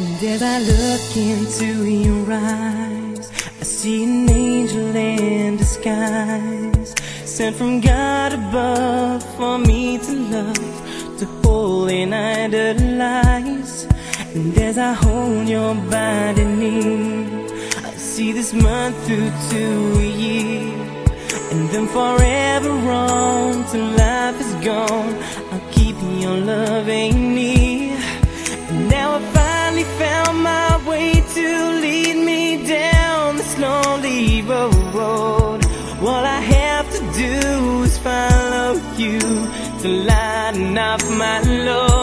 as I look into your eyes, I see an angel in disguise, sent from God above for me to love, to hold and idolize. And as I hold your body near, I see this month through to a year, and then forever on till life is gone. I'll keep your loving near. Do is follow you to lighten up my load.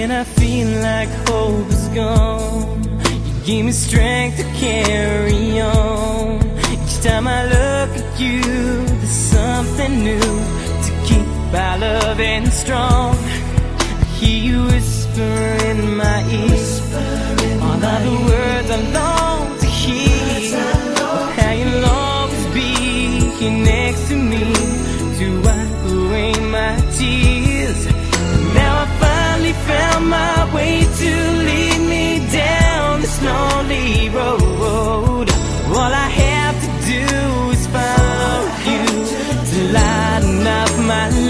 When I feel like hope is gone, you give me strength to carry on. Each time I look at you, there's something new to keep our and strong. I hear you whisper in my ear all of the words I long to hear. Of how you'll always be here next to me to wipe away my tears. Found my way to lead me down this lonely road. All I have to do is follow you to lighten up my load.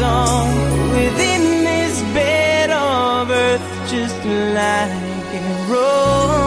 tall within this bed of earth, just like a rose.